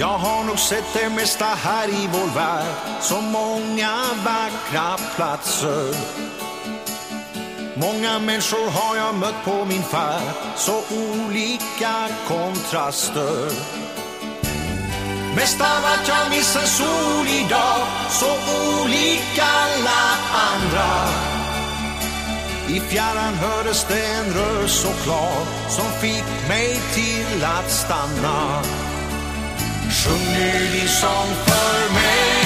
Jag har nog sett det mesta här i vår värld. Så många vackra platser. Många människor har jag mött på min färd. Så olika kontraster. Mest av allt jag minns en solig dag. Så olik alla andra. I fjärran hördes det en röst så klar Som fick mig till att stanna. Sjung nu din sång för mig?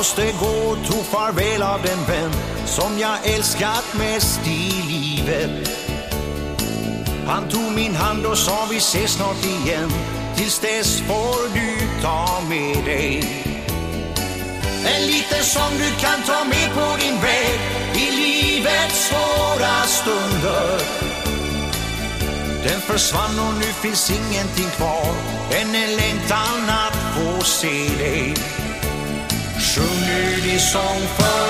Måste gå, tog farväl av den vän som jag älskat mest i livet. Han tog min hand och sa vi ses snart igen. Tills dess får du ta med dig en liten sång du kan ta med på din väg i livets svåra stunder. Den försvann och nu finns ingenting kvar än en längtan att få se nu din